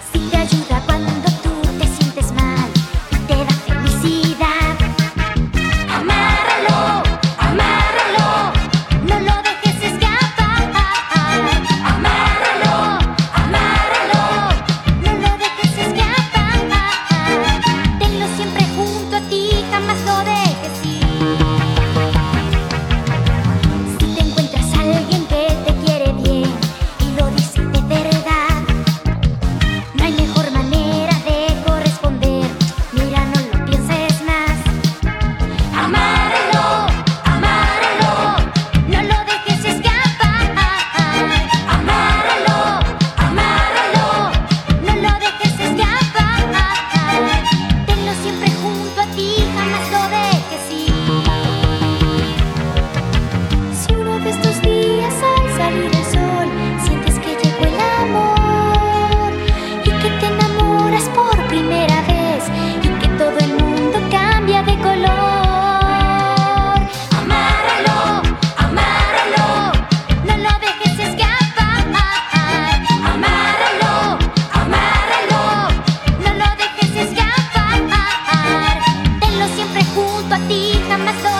Se pede um my soul.